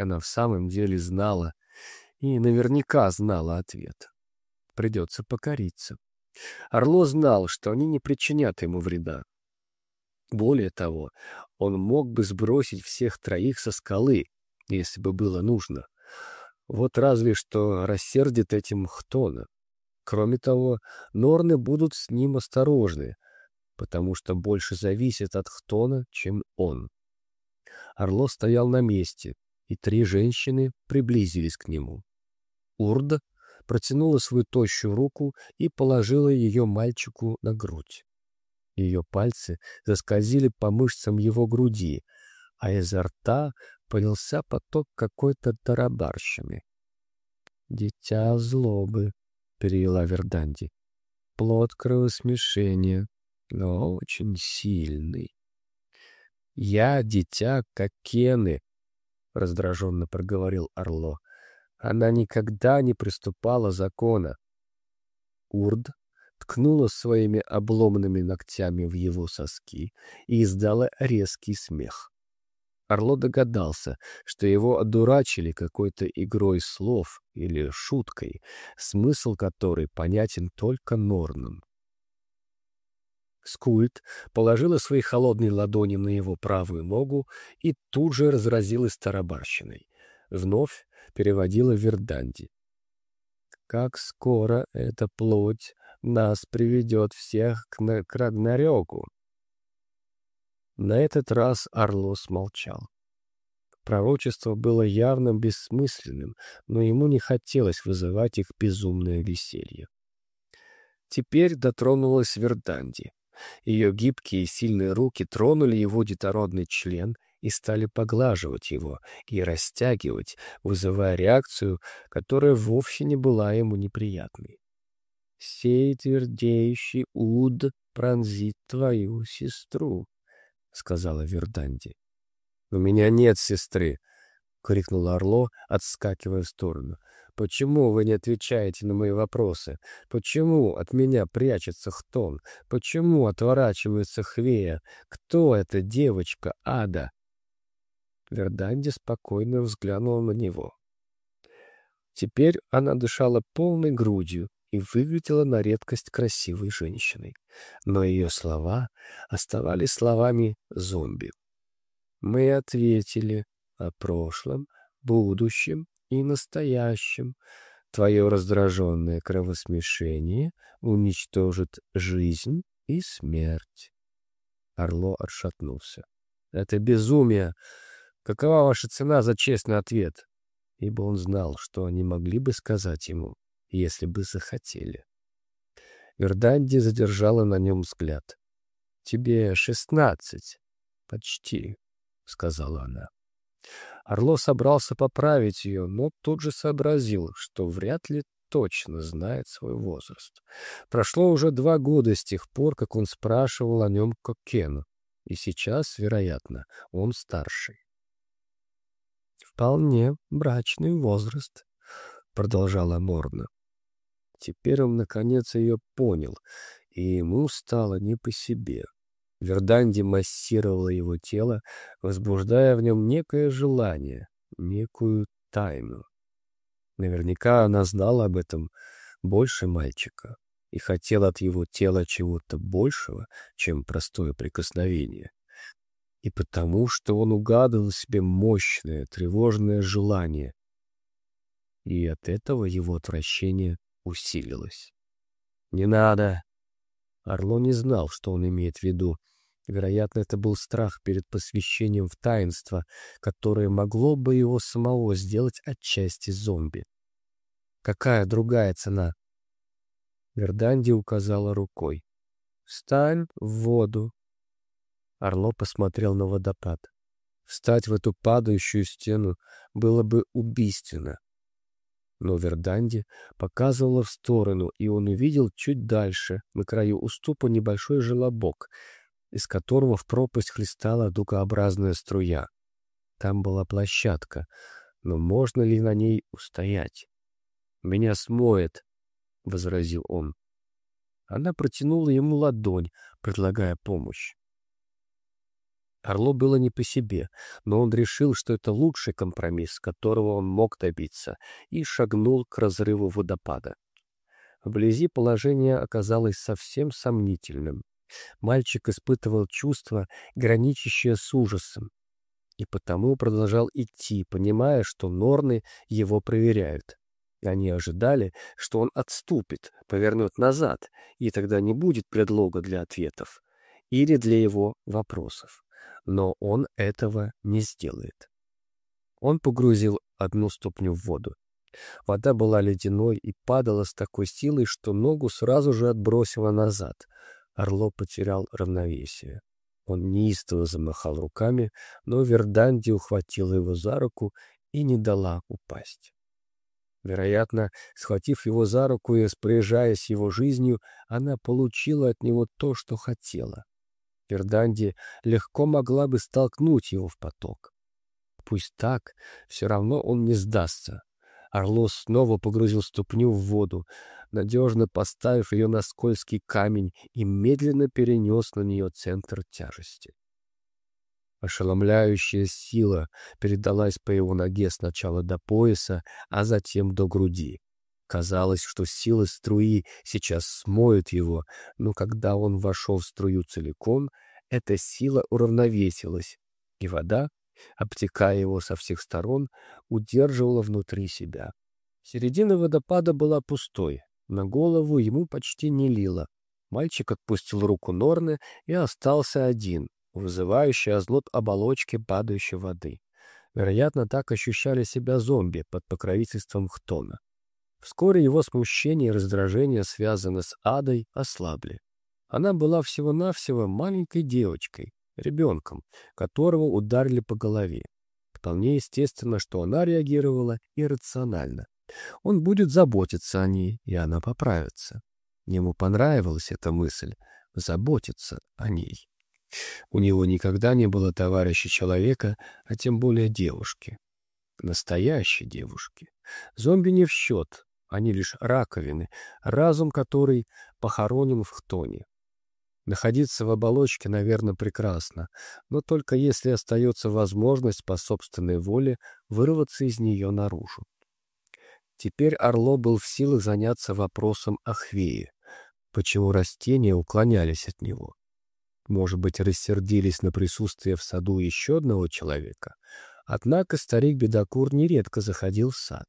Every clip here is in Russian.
Она в самом деле знала и наверняка знала ответ. Придется покориться. Орло знал, что они не причинят ему вреда. Более того, он мог бы сбросить всех троих со скалы, если бы было нужно. Вот разве что рассердит этим Хтона. Кроме того, Норны будут с ним осторожны, потому что больше зависит от Хтона, чем он. Орло стоял на месте, и три женщины приблизились к нему. Урда протянула свою тощую руку и положила ее мальчику на грудь. Ее пальцы заскользили по мышцам его груди, а изо рта полился поток какой-то тарабарщины. «Дитя злобы», — перевела Верданди. «Плод кровосмешения, но очень сильный». «Я дитя Кокены», — раздраженно проговорил Орло. «Она никогда не приступала закона». Урд ткнула своими обломанными ногтями в его соски и издала резкий смех. Орло догадался, что его одурачили какой-то игрой слов или шуткой, смысл которой понятен только Норном. Скульт положила свои холодные ладони на его правую ногу и тут же разразилась тарабарщиной. Вновь переводила Верданди. «Как скоро эта плоть нас приведет всех к, на к Рагнарёку?» На этот раз Орлос молчал. Пророчество было явно бессмысленным, но ему не хотелось вызывать их безумное веселье. Теперь дотронулась Верданди. Ее гибкие и сильные руки тронули его детородный член и стали поглаживать его и растягивать, вызывая реакцию, которая вовсе не была ему неприятной. «Сей твердеющий уд пронзит твою сестру», — сказала Верданди. «У меня нет сестры!» — крикнул Орло, отскакивая в сторону. «Почему вы не отвечаете на мои вопросы? Почему от меня прячется Хтон? Почему отворачивается Хвея? Кто эта девочка Ада?» Верданди спокойно взглянула на него. Теперь она дышала полной грудью, и выглядела на редкость красивой женщиной. Но ее слова оставались словами зомби. Мы ответили о прошлом, будущем и настоящем. Твое раздраженное кровосмешение уничтожит жизнь и смерть. Орло отшатнулся. Это безумие. Какова ваша цена за честный ответ? Ибо он знал, что они могли бы сказать ему если бы захотели. Верданди задержала на нем взгляд. «Тебе шестнадцать. Почти», — сказала она. Орло собрался поправить ее, но тут же сообразил, что вряд ли точно знает свой возраст. Прошло уже два года с тех пор, как он спрашивал о нем Кокену, и сейчас, вероятно, он старший. «Вполне брачный возраст», — продолжала Морна. Теперь он, наконец, ее понял, и ему стало не по себе. Верданди массировала его тело, возбуждая в нем некое желание, некую тайну. Наверняка она знала об этом больше мальчика и хотела от его тела чего-то большего, чем простое прикосновение. И потому, что он угадывал себе мощное, тревожное желание, и от этого его отвращение усилилось. «Не надо!» Орло не знал, что он имеет в виду. Вероятно, это был страх перед посвящением в таинство, которое могло бы его самого сделать отчасти зомби. «Какая другая цена?» Верданди указала рукой. «Встань в воду!» Орло посмотрел на водопад. Встать в эту падающую стену было бы убийственно. Но Верданди показывала в сторону, и он увидел чуть дальше, на краю уступа, небольшой желобок, из которого в пропасть хлестала дугообразная струя. Там была площадка, но можно ли на ней устоять? «Меня смоет», — возразил он. Она протянула ему ладонь, предлагая помощь. Орло было не по себе, но он решил, что это лучший компромисс, которого он мог добиться, и шагнул к разрыву водопада. Вблизи положение оказалось совсем сомнительным. Мальчик испытывал чувство, граничащее с ужасом, и потому продолжал идти, понимая, что норны его проверяют. Они ожидали, что он отступит, повернет назад, и тогда не будет предлога для ответов или для его вопросов но он этого не сделает. Он погрузил одну ступню в воду. Вода была ледяной и падала с такой силой, что ногу сразу же отбросило назад. Орло потерял равновесие. Он неистово замахал руками, но Верданди ухватила его за руку и не дала упасть. Вероятно, схватив его за руку и распоряжаясь его жизнью, она получила от него то, что хотела. Перданди легко могла бы столкнуть его в поток. Пусть так, все равно он не сдастся. Орлос снова погрузил ступню в воду, надежно поставив ее на скользкий камень и медленно перенес на нее центр тяжести. Ошеломляющая сила передалась по его ноге сначала до пояса, а затем до груди. Казалось, что сила струи сейчас смоет его, но когда он вошел в струю целиком, эта сила уравновесилась, и вода, обтекая его со всех сторон, удерживала внутри себя. Середина водопада была пустой, на голову ему почти не лило. Мальчик отпустил руку Норны и остался один, вызывающий озноб оболочки падающей воды. Вероятно, так ощущали себя зомби под покровительством Хтона. Вскоре его смущение и раздражение, связанные с адой, ослабли. Она была всего-навсего маленькой девочкой, ребенком, которого ударили по голове. Вполне естественно, что она реагировала иррационально. Он будет заботиться о ней, и она поправится. Ему понравилась эта мысль — заботиться о ней. У него никогда не было товарища человека, а тем более девушки. Настоящей девушки. Зомби не в счет, они лишь раковины, разум которой похоронен в хтоне. Находиться в оболочке, наверное, прекрасно, но только если остается возможность по собственной воле вырваться из нее наружу. Теперь Орло был в силах заняться вопросом о Хвее. Почему растения уклонялись от него? Может быть, рассердились на присутствие в саду еще одного человека? Однако старик Бедокур нередко заходил в сад.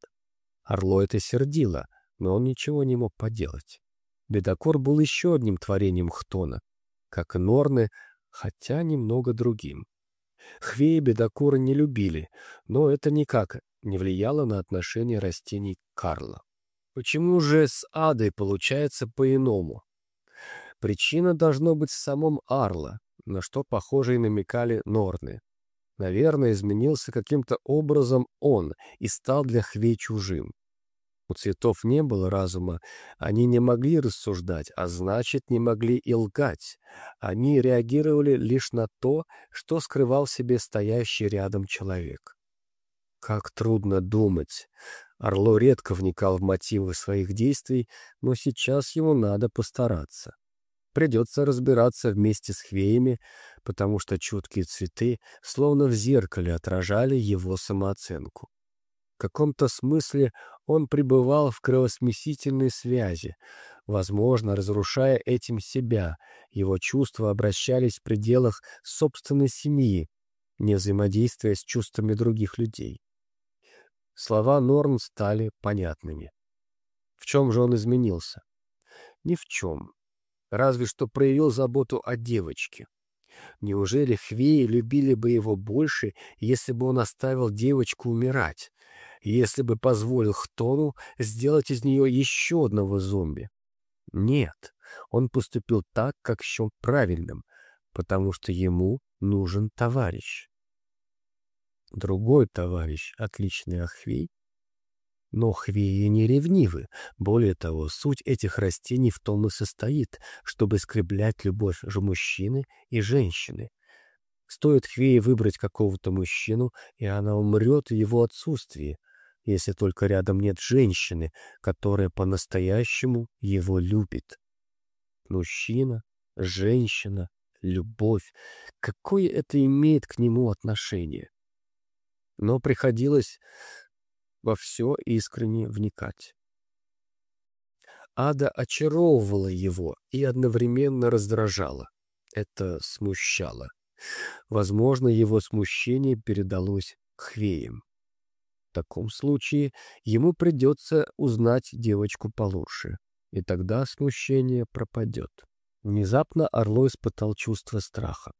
Орло это сердило, но он ничего не мог поделать. Бедокор был еще одним творением Хтона, как Норны, хотя немного другим. Хвеи бедокура не любили, но это никак не влияло на отношение растений Карла. Почему же с Адой получается по-иному? Причина должно быть в самом Арла, на что похоже и намекали Норны. Наверное, изменился каким-то образом он и стал для Хвей чужим. У цветов не было разума, они не могли рассуждать, а значит, не могли и лгать. Они реагировали лишь на то, что скрывал себе стоящий рядом человек. Как трудно думать. Орло редко вникал в мотивы своих действий, но сейчас ему надо постараться. Придется разбираться вместе с хвеями, потому что чуткие цветы словно в зеркале отражали его самооценку. Каком-то смысле он пребывал в кровосмесительной связи, возможно, разрушая этим себя. Его чувства обращались в пределах собственной семьи, не взаимодействуя с чувствами других людей. Слова Норн стали понятными. В чем же он изменился? Ни в чем. Разве что проявил заботу о девочке. Неужели Хвеи любили бы его больше, если бы он оставил девочку умирать? Если бы позволил Хтону сделать из нее еще одного зомби. Нет, он поступил так, как счел правильным, потому что ему нужен товарищ. Другой товарищ, отличный Ахвей. Но хвеи не ревнивы. Более того, суть этих растений в том и состоит, чтобы скреблять любовь же мужчины и женщины. Стоит хвее выбрать какого-то мужчину, и она умрет в его отсутствии — если только рядом нет женщины, которая по-настоящему его любит. Мужчина, женщина, любовь. Какое это имеет к нему отношение? Но приходилось во все искренне вникать. Ада очаровывала его и одновременно раздражала. Это смущало. Возможно, его смущение передалось Хвеем. В таком случае ему придется узнать девочку получше, и тогда смущение пропадет. Внезапно Орло испытал чувство страха.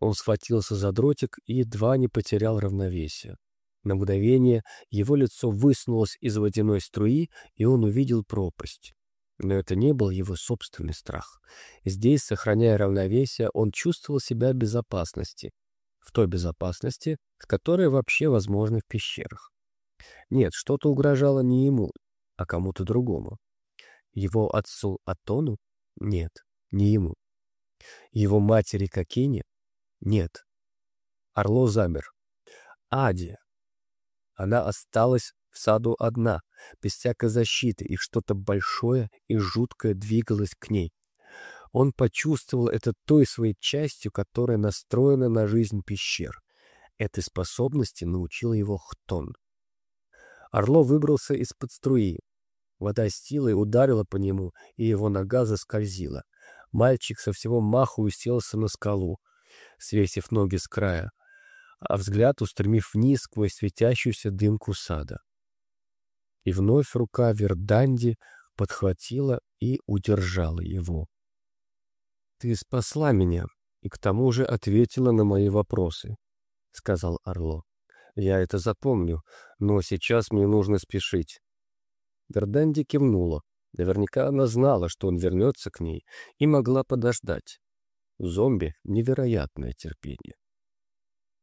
Он схватился за дротик и едва не потерял равновесие. На мгновение его лицо высунулось из водяной струи, и он увидел пропасть. Но это не был его собственный страх. Здесь, сохраняя равновесие, он чувствовал себя в безопасности. В той безопасности, которая вообще возможна в пещерах. Нет, что-то угрожало не ему, а кому-то другому. Его отцу Атону? Нет, не ему. Его матери Кокине? Нет. Орло замер. Ади. Она осталась в саду одна, без всякой защиты, и что-то большое и жуткое двигалось к ней. Он почувствовал это той своей частью, которая настроена на жизнь пещер. Этой способности научил его Хтон. Орло выбрался из-под струи. Вода с силой ударила по нему, и его нога заскользила. Мальчик со всего маху уселся на скалу, свесив ноги с края, а взгляд устремив вниз сквозь светящуюся дымку сада. И вновь рука Верданди подхватила и удержала его. «Ты спасла меня и к тому же ответила на мои вопросы», — сказал Орло. «Я это запомню, но сейчас мне нужно спешить». Верданди кивнула. Наверняка она знала, что он вернется к ней, и могла подождать. Зомби — невероятное терпение.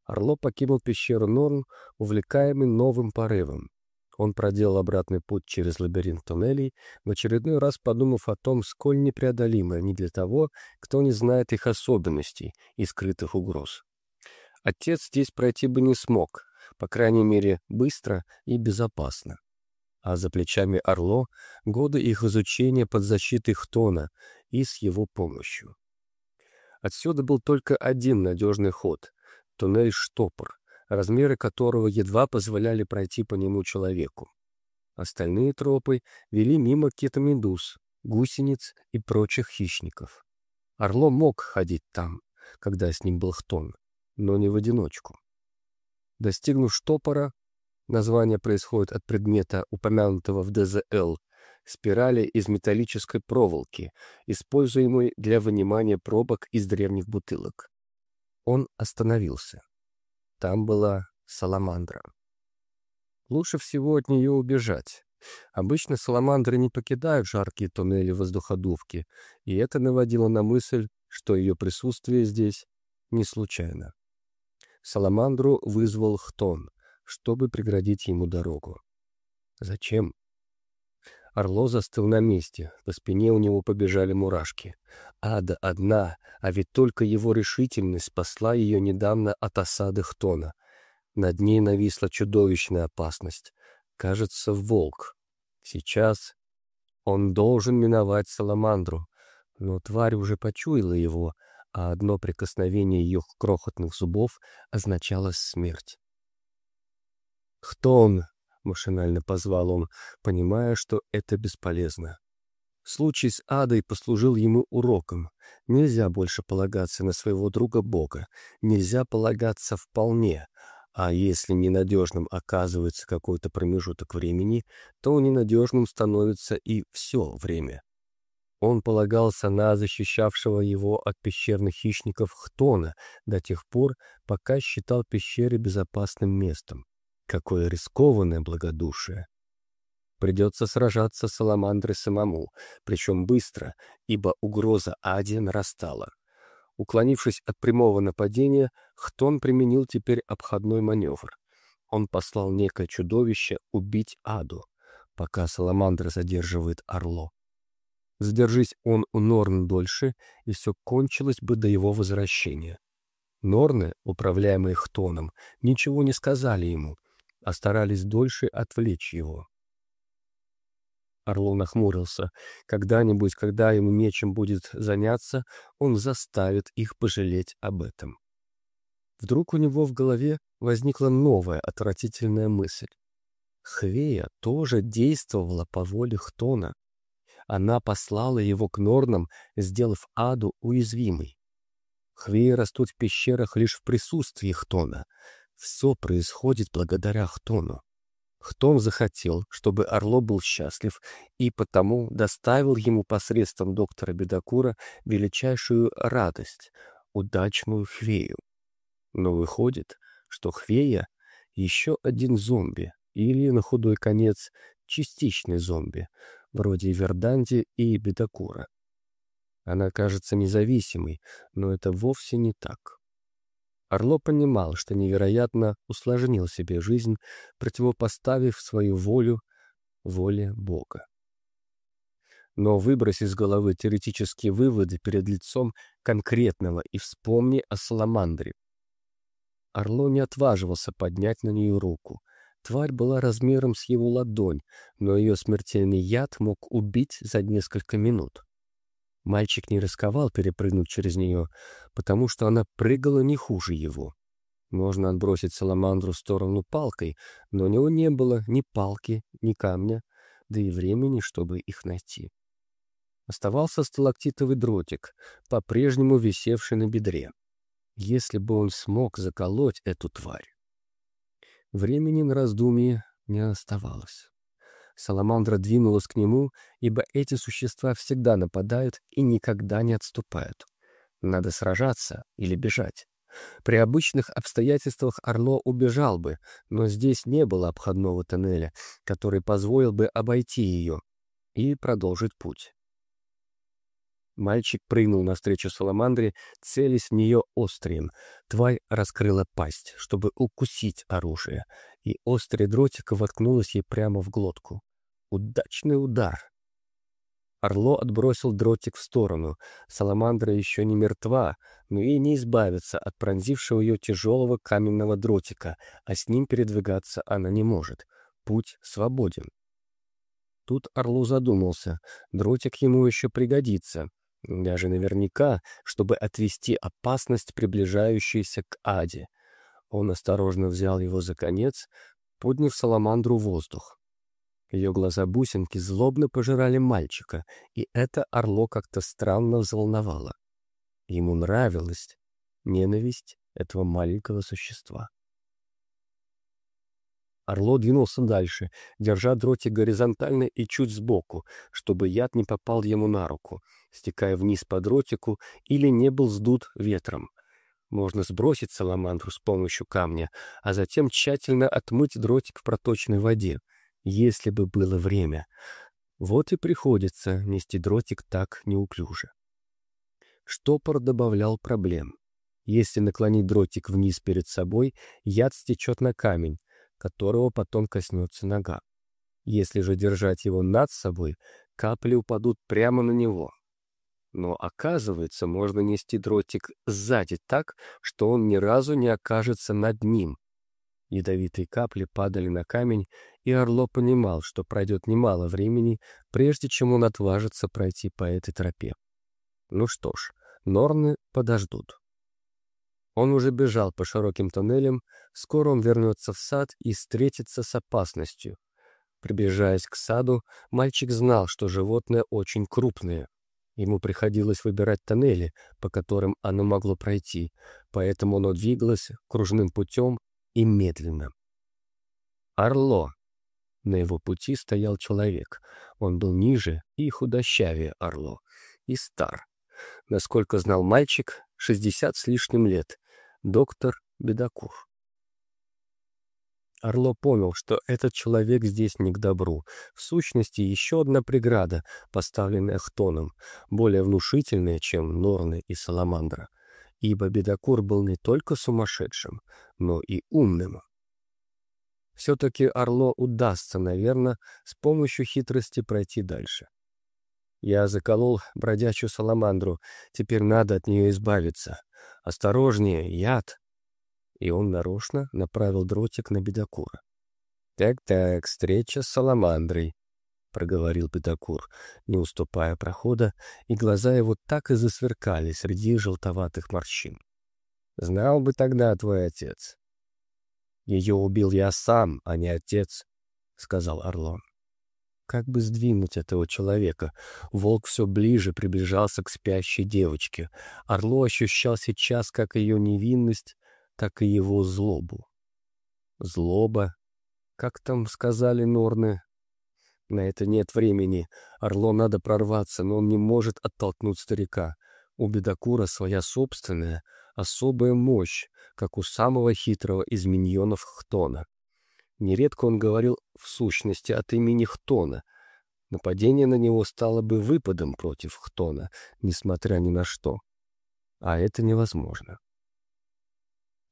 Орло покинул пещеру Норн, увлекаемый новым порывом. Он проделал обратный путь через лабиринт туннелей, в очередной раз подумав о том, сколь непреодолимы они для того, кто не знает их особенностей и скрытых угроз. Отец здесь пройти бы не смог, по крайней мере, быстро и безопасно. А за плечами Орло годы их изучения под защитой Хтона и с его помощью. Отсюда был только один надежный ход — туннель-штопор, размеры которого едва позволяли пройти по нему человеку. Остальные тропы вели мимо китомедуз, гусениц и прочих хищников. Орло мог ходить там, когда с ним был Хтон, но не в одиночку. Достигнув штопора, название происходит от предмета, упомянутого в ДЗЛ, спирали из металлической проволоки, используемой для вынимания пробок из древних бутылок. Он остановился. Там была саламандра. Лучше всего от нее убежать. Обычно саламандры не покидают жаркие туннели воздуходувки, и это наводило на мысль, что ее присутствие здесь не случайно. Саламандру вызвал Хтон, чтобы преградить ему дорогу. Зачем? Орло застыл на месте, по спине у него побежали мурашки. Ада одна, а ведь только его решительность спасла ее недавно от осады Хтона. Над ней нависла чудовищная опасность. Кажется, волк. Сейчас он должен миновать Саламандру, но тварь уже почуяла его, а одно прикосновение ее крохотных зубов означало смерть. «Хтон!» — машинально позвал он, понимая, что это бесполезно. Случай с Адой послужил ему уроком. Нельзя больше полагаться на своего друга-бога, нельзя полагаться вполне, а если ненадежным оказывается какой-то промежуток времени, то ненадежным становится и все время. Он полагался на защищавшего его от пещерных хищников Хтона до тех пор, пока считал пещеры безопасным местом. Какое рискованное благодушие! Придется сражаться с Саламандрой самому, причем быстро, ибо угроза Ади нарастала. Уклонившись от прямого нападения, Хтон применил теперь обходной маневр. Он послал некое чудовище убить Аду, пока Саламандра задерживает Орло. Задержись он у Норн дольше, и все кончилось бы до его возвращения. Норны, управляемые Хтоном, ничего не сказали ему, а старались дольше отвлечь его. Орло нахмурился. Когда-нибудь, когда ему нечем будет заняться, он заставит их пожалеть об этом. Вдруг у него в голове возникла новая отвратительная мысль. Хвея тоже действовала по воле Хтона. Она послала его к Норнам, сделав Аду уязвимой. Хвеи растут в пещерах лишь в присутствии Хтона. Все происходит благодаря Хтону. Хтон захотел, чтобы Орло был счастлив, и потому доставил ему посредством доктора Бедокура величайшую радость — удачную Хвею. Но выходит, что Хвея — еще один зомби, или, на худой конец, частичный зомби, вроде Верданди и Бедокура. Она кажется независимой, но это вовсе не так. Орло понимал, что невероятно усложнил себе жизнь, противопоставив свою волю воле Бога. Но выбрось из головы теоретические выводы перед лицом конкретного и вспомни о Саламандре. Орло не отваживался поднять на нее руку. Тварь была размером с его ладонь, но ее смертельный яд мог убить за несколько минут. Мальчик не рисковал перепрыгнуть через нее, потому что она прыгала не хуже его. Можно отбросить саламандру в сторону палкой, но у него не было ни палки, ни камня, да и времени, чтобы их найти. Оставался сталактитовый дротик, по-прежнему висевший на бедре. Если бы он смог заколоть эту тварь. Времени на раздумье не оставалось. Саламандра двинулась к нему, ибо эти существа всегда нападают и никогда не отступают. Надо сражаться или бежать. При обычных обстоятельствах Орло убежал бы, но здесь не было обходного тоннеля, который позволил бы обойти ее и продолжить путь. Мальчик прыгнул навстречу Саламандре, целясь в нее острием. Тварь раскрыла пасть, чтобы укусить оружие, и острый дротик воткнулась ей прямо в глотку. Удачный удар. Орло отбросил дротик в сторону. Саламандра еще не мертва, но и не избавится от пронзившего ее тяжелого каменного дротика, а с ним передвигаться она не может. Путь свободен. Тут Орло задумался. Дротик ему еще пригодится. Даже наверняка, чтобы отвести опасность, приближающуюся к Аде. Он осторожно взял его за конец, подняв саламандру в воздух. Ее глаза-бусинки злобно пожирали мальчика, и это Орло как-то странно взволновало. Ему нравилась ненависть этого маленького существа. Орло двинулся дальше, держа дротик горизонтально и чуть сбоку, чтобы яд не попал ему на руку, стекая вниз по дротику или не был сдут ветром. Можно сбросить саламандру с помощью камня, а затем тщательно отмыть дротик в проточной воде, если бы было время. Вот и приходится нести дротик так неуклюже. Штопор добавлял проблем. Если наклонить дротик вниз перед собой, яд стечет на камень, которого потом коснется нога. Если же держать его над собой, капли упадут прямо на него. Но оказывается, можно нести дротик сзади так, что он ни разу не окажется над ним. Ядовитые капли падали на камень, и Орло понимал, что пройдет немало времени, прежде чем он отважится пройти по этой тропе. Ну что ж, Норны подождут. Он уже бежал по широким тоннелям, скоро он вернется в сад и встретится с опасностью. Приближаясь к саду, мальчик знал, что животное очень крупное. Ему приходилось выбирать тоннели, по которым оно могло пройти, поэтому оно двигалось кружным путем и медленно. Орло. На его пути стоял человек. Он был ниже и худощавее Орло, и стар. Насколько знал мальчик, шестьдесят с лишним лет, доктор Бедокур. Орло понял, что этот человек здесь не к добру. В сущности, еще одна преграда, поставленная Хтоном, более внушительная, чем Норны и Саламандра. Ибо Бедокур был не только сумасшедшим, но и умным. Все-таки Орло удастся, наверное, с помощью хитрости пройти дальше. Я заколол бродячую саламандру, теперь надо от нее избавиться. «Осторожнее, яд!» И он нарочно направил дротик на бедокура. «Так-так, встреча с саламандрой». проговорил Педокур, не уступая прохода, и глаза его так и засверкали среди желтоватых морщин. «Знал бы тогда твой отец». «Ее убил я сам, а не отец», — сказал Орлон. Как бы сдвинуть этого человека? Волк все ближе приближался к спящей девочке. Орло ощущал сейчас как ее невинность, так и его злобу. Злоба. Как там сказали Норны? На это нет времени. Орло надо прорваться, но он не может оттолкнуть старика. У бедокура своя собственная, особая мощь, как у самого хитрого из миньонов Хтона. Нередко он говорил в сущности от имени Хтона. Нападение на него стало бы выпадом против Хтона, несмотря ни на что. А это невозможно.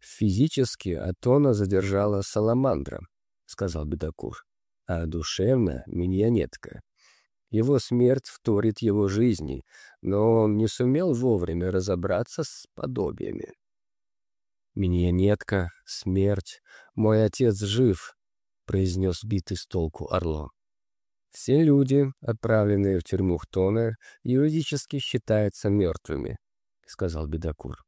«Физически Атона задержала Саламандра», — сказал Бедокур, «а душевно — миньонетка. Его смерть вторит его жизни, но он не сумел вовремя разобраться с подобиями. «Миньонетка, смерть, мой отец жив», — произнес битый с толку Орло. «Все люди, отправленные в тюрьму Хтона, юридически считаются мертвыми», — сказал Бедокур.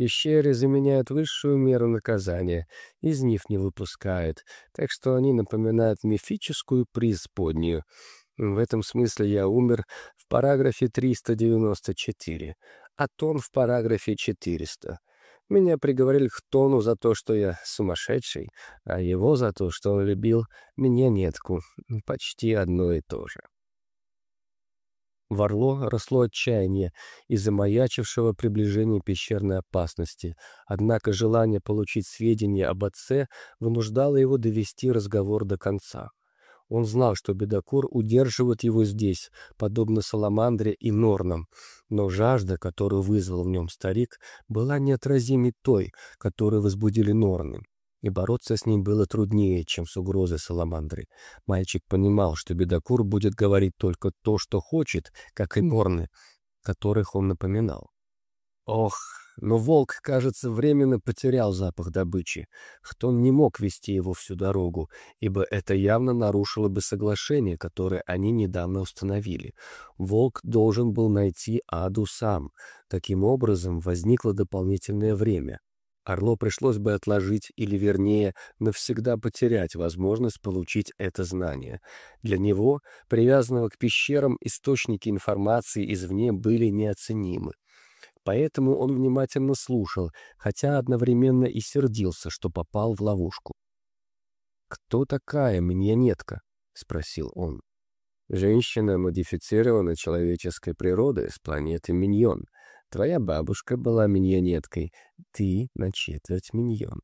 Пещеры заменяют высшую меру наказания, из них не выпускают, так что они напоминают мифическую преисподнюю. В этом смысле я умер в параграфе 394, а тон в параграфе 400. Меня приговорили к тону за то, что я сумасшедший, а его за то, что он любил меня нетку. Почти одно и то же. В Орло росло отчаяние из-за маячившего приближения пещерной опасности, однако желание получить сведения об отце вынуждало его довести разговор до конца. Он знал, что Бедокур удерживает его здесь, подобно Саламандре и Норнам, но жажда, которую вызвал в нем старик, была неотразимой той, которую возбудили Норны и бороться с ней было труднее, чем с угрозой Саламандры. Мальчик понимал, что Бедокур будет говорить только то, что хочет, как и Норны, которых он напоминал. Ох, но волк, кажется, временно потерял запах добычи. Хтон не мог вести его всю дорогу, ибо это явно нарушило бы соглашение, которое они недавно установили. Волк должен был найти Аду сам. Таким образом, возникло дополнительное время. Орло пришлось бы отложить или, вернее, навсегда потерять возможность получить это знание. Для него, привязанного к пещерам, источники информации извне были неоценимы. Поэтому он внимательно слушал, хотя одновременно и сердился, что попал в ловушку. «Кто такая миньонетка?» — спросил он. «Женщина модифицирована человеческой природой с планеты Миньон», Твоя бабушка была миньонеткой, ты на четверть миньон.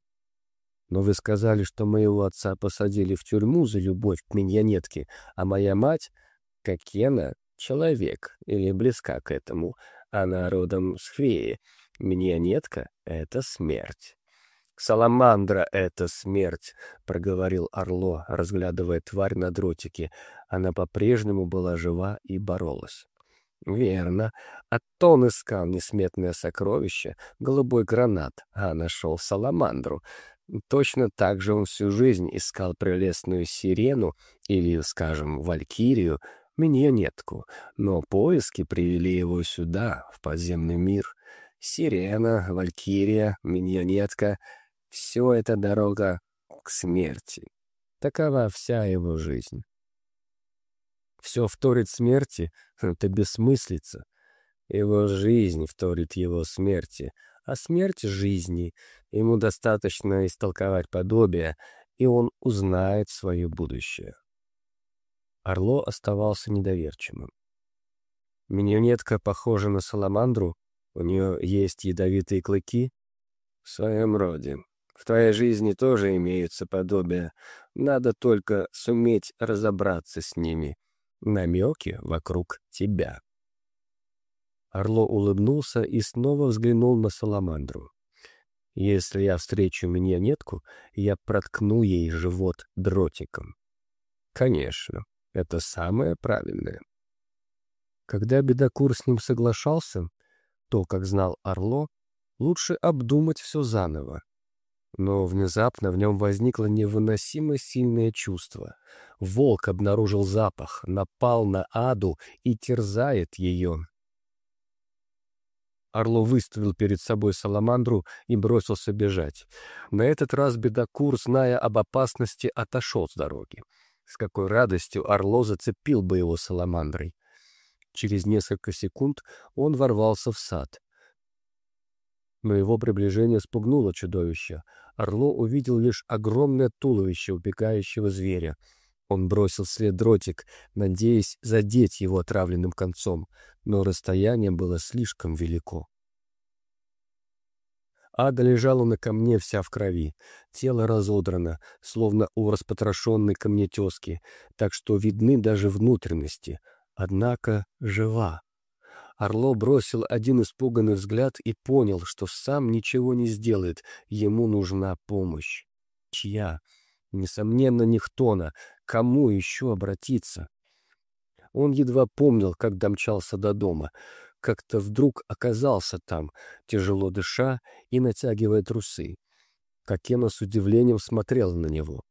Но вы сказали, что моего отца посадили в тюрьму за любовь к миньонетке, а моя мать, как Кена, человек или близка к этому, она родом с феи. Миньонетка — это смерть. «Саламандра — это смерть», — проговорил Орло, разглядывая тварь на дротике. Она по-прежнему была жива и боролась. Верно. А то он искал несметное сокровище, голубой гранат, а нашел саламандру. Точно так же он всю жизнь искал прелестную сирену или, скажем, валькирию, миньонетку, но поиски привели его сюда, в подземный мир. Сирена, валькирия, миньонетка — все это дорога к смерти. Такова вся его жизнь. Все вторит смерти — это бессмыслица. Его жизнь вторит его смерти, а смерть — жизни. Ему достаточно истолковать подобие, и он узнает свое будущее. Орло оставался недоверчивым. Миньонетка похожа на саламандру, у нее есть ядовитые клыки. В своем роде. В твоей жизни тоже имеются подобия. Надо только суметь разобраться с ними намеки вокруг тебя. Орло улыбнулся и снова взглянул на Саламандру. «Если я встречу миньонетку, я проткну ей живот дротиком». «Конечно, это самое правильное». Когда Бедокур с ним соглашался, то, как знал Орло, лучше обдумать все заново. Но внезапно в нем возникло невыносимо сильное чувство. Волк обнаружил запах, напал на Аду и терзает ее. Орло выставил перед собой саламандру и бросился бежать. На этот раз бедокур, зная об опасности, отошел с дороги. С какой радостью Орло зацепил бы его саламандрой. Через несколько секунд он ворвался в сад. Но его приближение спугнуло чудовище. Орло увидел лишь огромное туловище убегающего зверя. Он бросил след дротик, надеясь задеть его отравленным концом, но расстояние было слишком велико. Ада лежала на камне вся в крови, тело разодрано, словно у распотрошенной камнетески, так что видны даже внутренности, однако жива. Орло бросил один испуганный взгляд и понял, что сам ничего не сделает, ему нужна помощь. Чья? Несомненно, Нихтона. Кому еще обратиться? Он едва помнил, как домчался до дома. Как-то вдруг оказался там, тяжело дыша и натягивая трусы. Кокена с удивлением смотрела на него.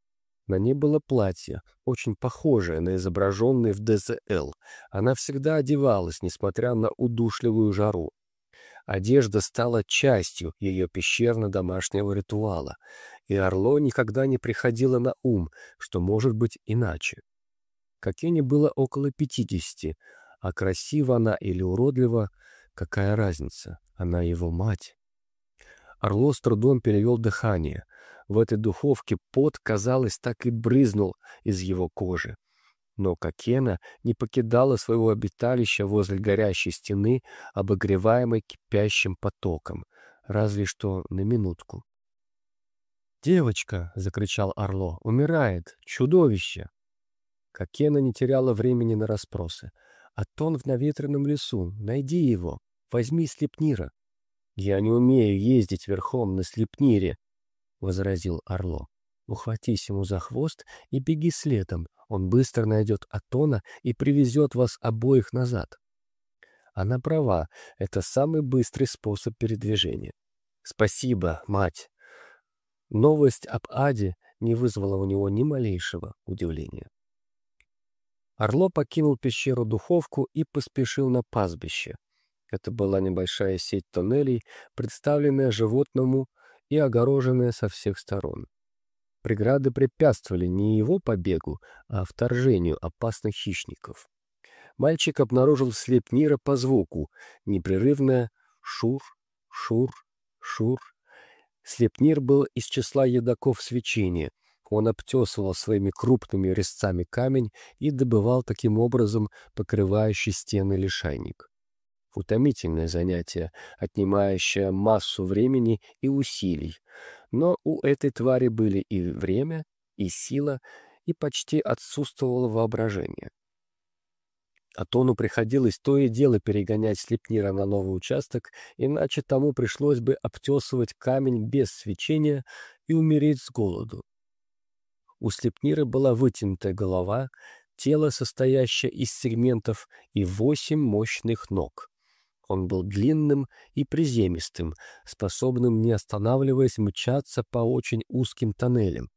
На ней было платье, очень похожее на изображенное в ДЗЛ. Она всегда одевалась, несмотря на удушливую жару. Одежда стала частью ее пещерно-домашнего ритуала, и Орло никогда не приходило на ум, что может быть иначе. Кокене было около пятидесяти, а красива она или уродлива, какая разница, она его мать. Орло с трудом перевел дыхание — в этой духовке пот, казалось, так и брызнул из его кожи. Но Кокена не покидала своего обиталища возле горящей стены, обогреваемой кипящим потоком, разве что на минутку. «Девочка!» — закричал Орло. «Умирает! Чудовище!» Кокена не теряла времени на расспросы. «А тон в наветренном лесу. Найди его. Возьми слепнира». «Я не умею ездить верхом на слепнире», — возразил Орло. «Ухватись ему за хвост и беги следом. Он быстро найдет Атона и привезет вас обоих назад». Она права, это самый быстрый способ передвижения. «Спасибо, мать!» Новость об Аде не вызвала у него ни малейшего удивления. Орло покинул пещеру-духовку и поспешил на пастбище. Это была небольшая сеть тоннелей, представленная животному и огороженная со всех сторон. Преграды препятствовали не его побегу, а вторжению опасных хищников. Мальчик обнаружил слеп Нира по звуку, непрерывное «шур, шур, шур». Слепнир был из числа едоков свечения. Он обтесывал своими крупными резцами камень и добывал таким образом покрывающий стены лишайник утомительное занятие, отнимающее массу времени и усилий. Но у этой твари были и время, и сила, и почти отсутствовало воображение. Атону приходилось то и дело перегонять Слепнира на новый участок, иначе тому пришлось бы обтесывать камень без свечения и умереть с голоду. У Слепнира была вытянутая голова, тело, состоящее из сегментов, и восемь мощных ног. Он был длинным и приземистым, способным, не останавливаясь, мчаться по очень узким тоннелям,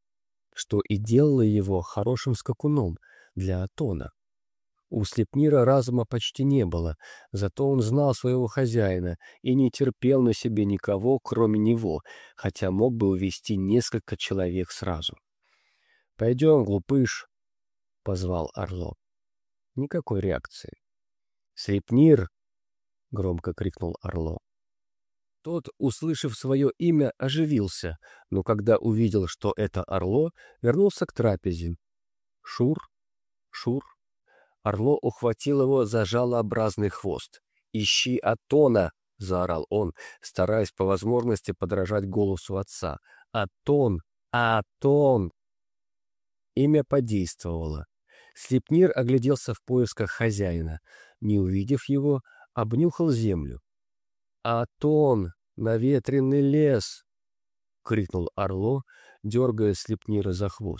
что и делало его хорошим скакуном для Атона. У Слепнира разума почти не было, зато он знал своего хозяина и не терпел на себе никого, кроме него, хотя мог бы увести несколько человек сразу. «Пойдем, глупыш», — позвал Орло. Никакой реакции. Слепнир — громко крикнул Орло. Тот, услышав свое имя, оживился, но когда увидел, что это Орло, вернулся к трапезе. «Шур! Шур!» Орло ухватил его за жалообразный хвост. «Ищи Атона!» — заорал он, стараясь по возможности подражать голосу отца. «Атон! Атон!» Имя подействовало. Слепнир огляделся в поисках хозяина. Не увидев его, обнюхал землю. «Атон! Наветренный лес!» — крикнул Орло, дергая Слепнира за хвост.